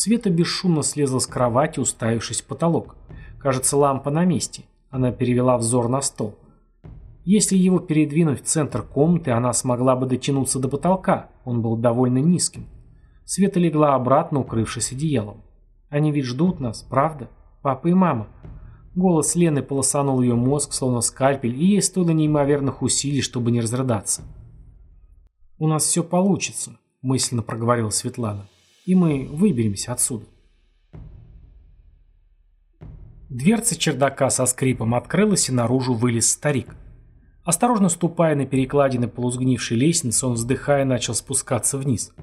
Света бесшумно слезла с кровати, уставившись в потолок. Кажется, лампа на месте. Она перевела взор на стол. Если его передвинуть в центр комнаты, она смогла бы дотянуться до потолка. Он был довольно низким. Света легла обратно, укрывшись одеялом. Они ведь ждут нас, правда? Папа и мама. Голос Лены полосанул ее мозг, словно скальпель, и ей стоило неимоверных усилий, чтобы не разрыдаться. «У нас все получится», — мысленно проговорила Светлана и мы выберемся отсюда. Дверца чердака со скрипом открылась, и наружу вылез старик. Осторожно ступая на перекладины полузгнившей лестницы, он, вздыхая, начал спускаться вниз.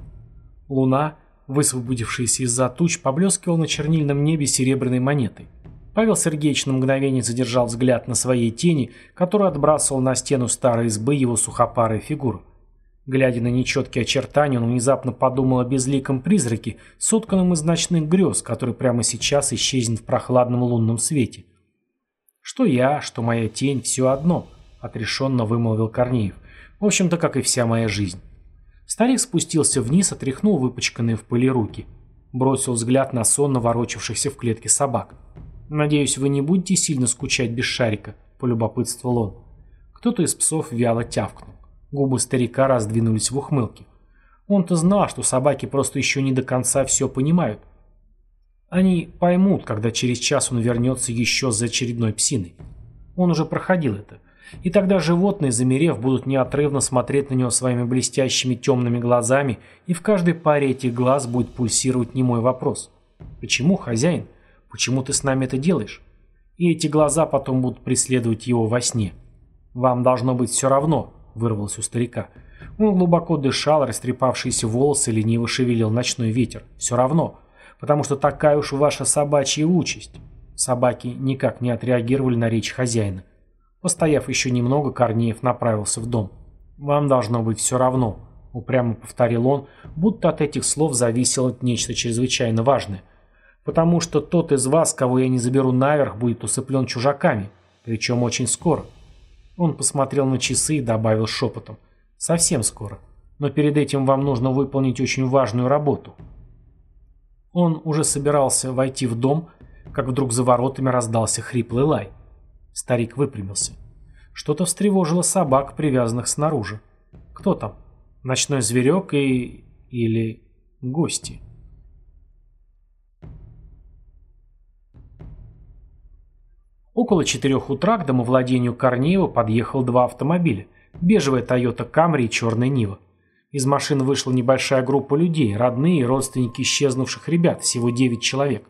Луна, высвободившаяся из-за туч, поблескивала на чернильном небе серебряной монетой. Павел Сергеевич на мгновение задержал взгляд на своей тени, которую отбрасывал на стену старой избы его сухопарая фигура. Глядя на нечеткие очертания, он внезапно подумал о безликом призраке, сотканном из ночных грез, который прямо сейчас исчезнет в прохладном лунном свете. «Что я, что моя тень, все одно», — отрешенно вымолвил Корнеев. «В общем-то, как и вся моя жизнь». Старик спустился вниз, отряхнул выпачканные в пыли руки. Бросил взгляд на сонно ворочавшихся в клетке собак. «Надеюсь, вы не будете сильно скучать без шарика», — полюбопытствовал он. Кто-то из псов вяло тявкнул. Губы старика раздвинулись в ухмылке. Он-то знал, что собаки просто еще не до конца все понимают. Они поймут, когда через час он вернется еще за очередной псиной. Он уже проходил это. И тогда животные, замерев, будут неотрывно смотреть на него своими блестящими темными глазами, и в каждой паре этих глаз будет пульсировать немой вопрос. «Почему, хозяин? Почему ты с нами это делаешь?» И эти глаза потом будут преследовать его во сне. «Вам должно быть все равно, вырвалось у старика. Он глубоко дышал, растрепавшиеся волосы лениво шевелил ночной ветер. Все равно, потому что такая уж ваша собачья участь. Собаки никак не отреагировали на речь хозяина. Постояв еще немного, Корнеев направился в дом. «Вам должно быть все равно», — упрямо повторил он, будто от этих слов зависело нечто чрезвычайно важное. «Потому что тот из вас, кого я не заберу наверх, будет усыплен чужаками, причем очень скоро». Он посмотрел на часы и добавил шепотом. «Совсем скоро. Но перед этим вам нужно выполнить очень важную работу». Он уже собирался войти в дом, как вдруг за воротами раздался хриплый лай. Старик выпрямился. Что-то встревожило собак, привязанных снаружи. Кто там? Ночной зверек и... или гости? Около четырех утра к домовладению Корнеева подъехал два автомобиля. Бежевая Toyota Camry и черная Нива. Из машин вышла небольшая группа людей, родные и родственники исчезнувших ребят, всего девять человек.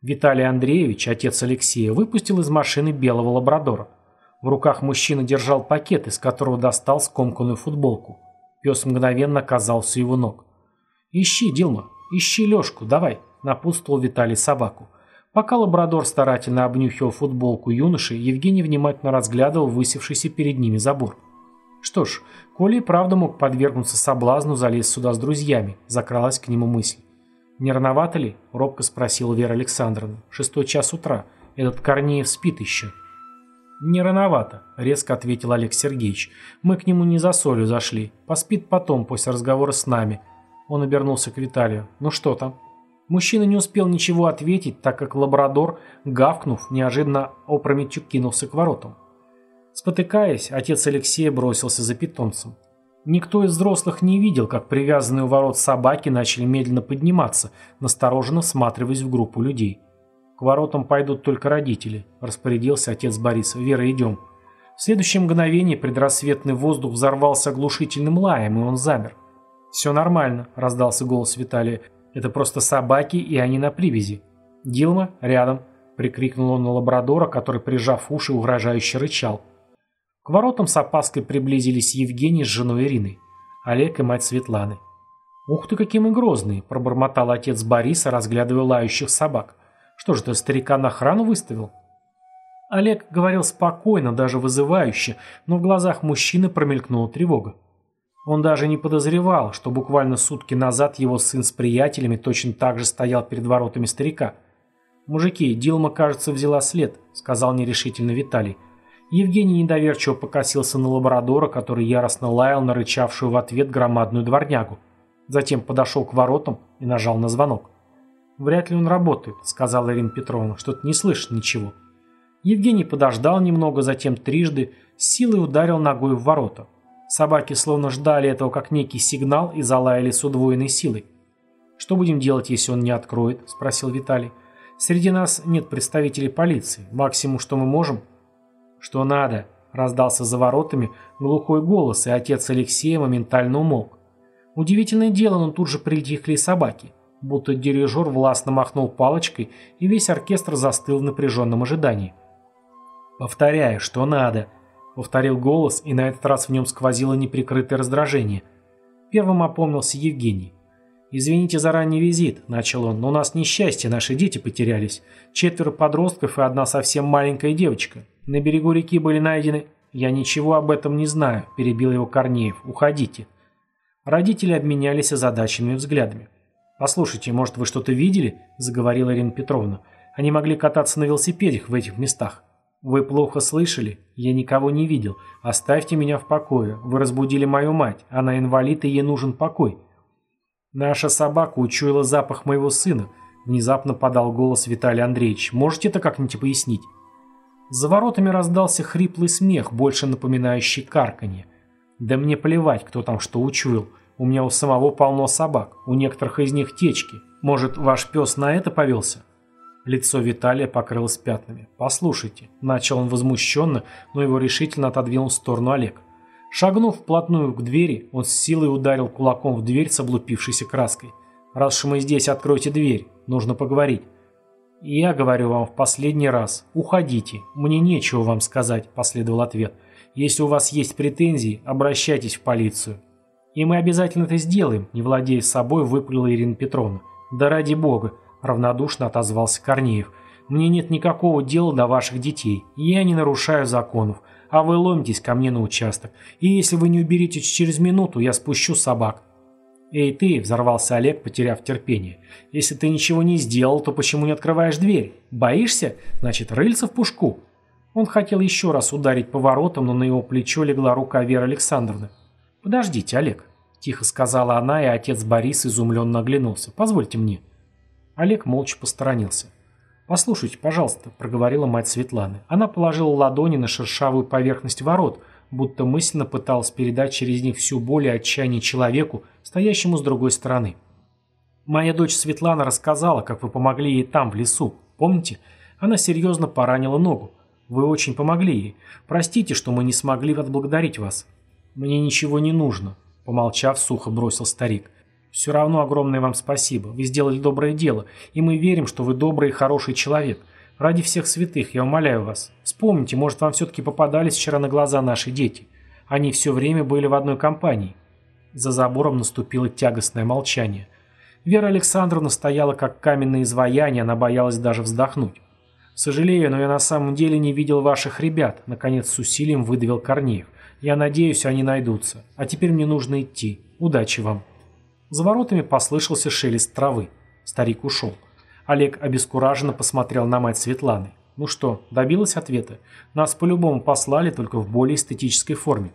Виталий Андреевич, отец Алексея, выпустил из машины белого лабрадора. В руках мужчина держал пакет, из которого достал скомканную футболку. Пес мгновенно оказался его ног. «Ищи, Дилма, ищи Лешку, давай», — напутствовал Виталий собаку. Пока лабрадор старательно обнюхивал футболку юноши, Евгений внимательно разглядывал высевшийся перед ними забор. Что ж, Коля и правда мог подвергнуться соблазну залезть сюда с друзьями, закралась к нему мысль. «Не рановато ли?» – робко спросила Вера Александровна. «Шестой час утра. Этот Корнеев спит еще». «Не рановато», — резко ответил Олег Сергеевич. «Мы к нему не за солью зашли. Поспит потом, после разговора с нами». Он обернулся к Виталию. «Ну что там?» Мужчина не успел ничего ответить, так как лабрадор, гавкнув, неожиданно опрометью кинулся к воротам. Спотыкаясь, отец Алексея бросился за питомцем. Никто из взрослых не видел, как привязанные у ворот собаки начали медленно подниматься, настороженно всматриваясь в группу людей. «К воротам пойдут только родители», – распорядился отец Борис. «Вера, идем». В следующее мгновение предрассветный воздух взорвался оглушительным лаем, и он замер. «Все нормально», – раздался голос Виталия. «Это просто собаки, и они на привязи». «Дилма, рядом», – прикрикнул он на лабрадора, который, прижав уши, угрожающе рычал. К воротам с опаской приблизились Евгений с женой Ириной, Олег и мать Светланы. «Ух ты, какие мы грозные!» – пробормотал отец Бориса, разглядывая лающих собак. Что же ты старика на охрану выставил? Олег говорил спокойно, даже вызывающе, но в глазах мужчины промелькнула тревога. Он даже не подозревал, что буквально сутки назад его сын с приятелями точно так же стоял перед воротами старика. «Мужики, Дилма, кажется, взяла след», — сказал нерешительно Виталий. Евгений недоверчиво покосился на лабрадора, который яростно лаял на рычавшую в ответ громадную дворнягу. Затем подошел к воротам и нажал на звонок. «Вряд ли он работает», — сказала Ирина Петровна. «Что-то не слышит ничего». Евгений подождал немного, затем трижды, силой ударил ногой в ворота. Собаки словно ждали этого как некий сигнал и залаяли с удвоенной силой. «Что будем делать, если он не откроет?» – спросил Виталий. «Среди нас нет представителей полиции. Максимум, что мы можем...» «Что надо?» – раздался за воротами глухой голос, и отец Алексея моментально умолк. Удивительное дело, но тут же притихли собаки будто дирижер властно махнул палочкой, и весь оркестр застыл в напряженном ожидании. «Повторяю, что надо», — повторил голос, и на этот раз в нем сквозило неприкрытое раздражение. Первым опомнился Евгений. «Извините за ранний визит», — начал он, — «но у нас несчастье, наши дети потерялись. Четверо подростков и одна совсем маленькая девочка. На берегу реки были найдены...» «Я ничего об этом не знаю», — перебил его Корнеев. «Уходите». Родители обменялись озадаченными взглядами. «Послушайте, может, вы что-то видели?» – заговорила Ирина Петровна. «Они могли кататься на велосипедах в этих местах». «Вы плохо слышали? Я никого не видел. Оставьте меня в покое. Вы разбудили мою мать. Она инвалид, и ей нужен покой». «Наша собака учуяла запах моего сына», – внезапно подал голос Виталий Андреевич. «Можете это как-нибудь пояснить?» За воротами раздался хриплый смех, больше напоминающий карканье. «Да мне плевать, кто там что учуял. У меня у самого полно собак, у некоторых из них течки. Может, ваш пес на это повелся?» Лицо Виталия покрылось пятнами. «Послушайте», – начал он возмущенно, но его решительно отодвинул в сторону Олег. Шагнув вплотную к двери, он с силой ударил кулаком в дверь с облупившейся краской. «Раз уж мы здесь, откройте дверь. Нужно поговорить». «Я говорю вам в последний раз. Уходите. Мне нечего вам сказать», – последовал ответ. «Если у вас есть претензии, обращайтесь в полицию. «И мы обязательно это сделаем», – не владея собой, выпалила Ирина Петровна. «Да ради бога», – равнодушно отозвался Корнеев. «Мне нет никакого дела до ваших детей. Я не нарушаю законов. А вы ломитесь ко мне на участок. И если вы не уберетесь через минуту, я спущу собак». «Эй ты!» – взорвался Олег, потеряв терпение. «Если ты ничего не сделал, то почему не открываешь дверь? Боишься? Значит, рыльца в пушку». Он хотел еще раз ударить по воротам, но на его плечо легла рука Веры Александровны. «Подождите, Олег», – тихо сказала она, и отец Борис изумленно оглянулся. «Позвольте мне». Олег молча посторонился. «Послушайте, пожалуйста», – проговорила мать Светланы. Она положила ладони на шершавую поверхность ворот, будто мысленно пыталась передать через них всю боль и отчаяние человеку, стоящему с другой стороны. «Моя дочь Светлана рассказала, как вы помогли ей там, в лесу. Помните? Она серьезно поранила ногу. Вы очень помогли ей. Простите, что мы не смогли отблагодарить вас. «Мне ничего не нужно», — помолчав, сухо бросил старик. «Все равно огромное вам спасибо. Вы сделали доброе дело, и мы верим, что вы добрый и хороший человек. Ради всех святых, я умоляю вас. Вспомните, может, вам все-таки попадались вчера на глаза наши дети. Они все время были в одной компании». За забором наступило тягостное молчание. Вера Александровна стояла как каменное изваяние, она боялась даже вздохнуть. «Сожалею, но я на самом деле не видел ваших ребят», — наконец с усилием выдавил Корнеев. «Я надеюсь, они найдутся. А теперь мне нужно идти. Удачи вам». За воротами послышался шелест травы. Старик ушел. Олег обескураженно посмотрел на мать Светланы. «Ну что, добилась ответа? Нас по-любому послали, только в более эстетической форме».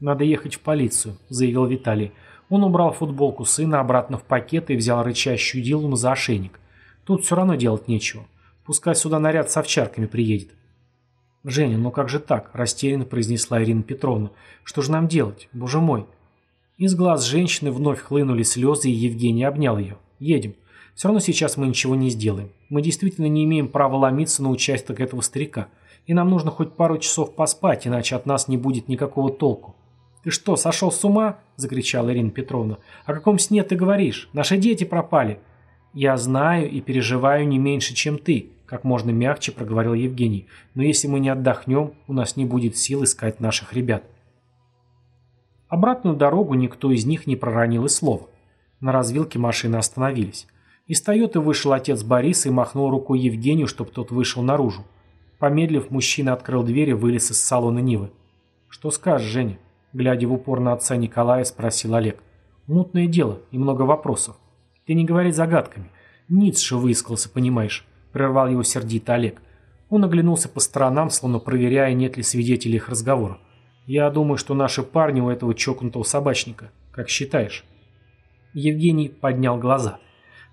«Надо ехать в полицию», — заявил Виталий. Он убрал футболку сына обратно в пакет и взял рычащую Дилуну за ошейник. «Тут все равно делать нечего. Пускай сюда наряд с овчарками приедет. «Женя, ну как же так?» – растерянно произнесла Ирина Петровна. «Что же нам делать? Боже мой!» Из глаз женщины вновь хлынули слезы, и Евгений обнял ее. «Едем. Все равно сейчас мы ничего не сделаем. Мы действительно не имеем права ломиться на участок этого старика. И нам нужно хоть пару часов поспать, иначе от нас не будет никакого толку». «Ты что, сошел с ума?» – закричала Ирина Петровна. «О каком сне ты говоришь? Наши дети пропали». «Я знаю и переживаю не меньше, чем ты», как можно мягче проговорил Евгений. «Но если мы не отдохнем, у нас не будет сил искать наших ребят». Обратную дорогу никто из них не проронил и слова. На развилке машины остановились. Из «Тойоты» вышел отец Бориса и махнул рукой Евгению, чтобы тот вышел наружу. Помедлив, мужчина открыл дверь и вылез из салона Нивы. «Что скажешь, Женя?» Глядя в упор на отца Николая, спросил Олег. «Мутное дело и много вопросов. Ты не говори загадками. Ницше выискался, понимаешь прервал его сердито Олег. Он оглянулся по сторонам, словно проверяя, нет ли свидетелей их разговора. «Я думаю, что наши парни у этого чокнутого собачника. Как считаешь?» Евгений поднял глаза.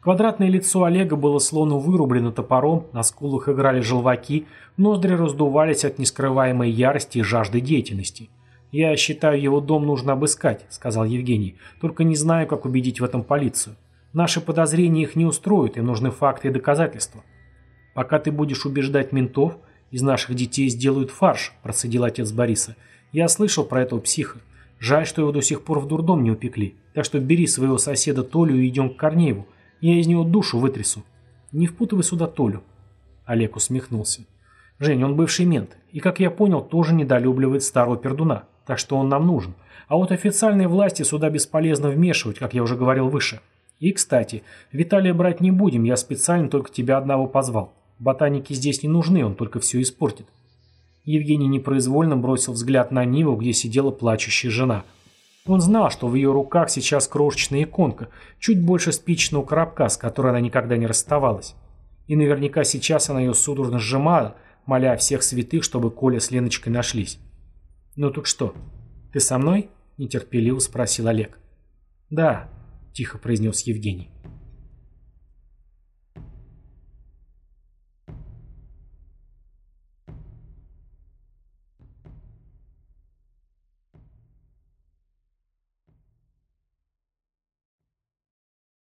Квадратное лицо Олега было словно вырублено топором, на скулах играли желваки, ноздри раздувались от нескрываемой ярости и жажды деятельности. «Я считаю, его дом нужно обыскать», — сказал Евгений. «Только не знаю, как убедить в этом полицию. Наши подозрения их не устроят, им нужны факты и доказательства». «Пока ты будешь убеждать ментов, из наших детей сделают фарш», – процедил отец Бориса. «Я слышал про этого психа. Жаль, что его до сих пор в дурдом не упекли. Так что бери своего соседа Толю и идем к Корнееву. Я из него душу вытрясу. Не впутывай сюда Толю». Олег усмехнулся. «Жень, он бывший мент. И, как я понял, тоже недолюбливает старого пердуна. Так что он нам нужен. А вот официальные власти сюда бесполезно вмешивать, как я уже говорил выше. И, кстати, Виталия брать не будем, я специально только тебя одного позвал. Ботаники здесь не нужны, он только все испортит. Евгений непроизвольно бросил взгляд на Ниву, где сидела плачущая жена. Он знал, что в ее руках сейчас крошечная иконка, чуть больше спичного коробка, с которой она никогда не расставалась. И наверняка сейчас она ее судорожно сжимала, моля всех святых, чтобы Коля с Леночкой нашлись. «Ну тут что, ты со мной?» – нетерпеливо спросил Олег. «Да», – тихо произнес Евгений.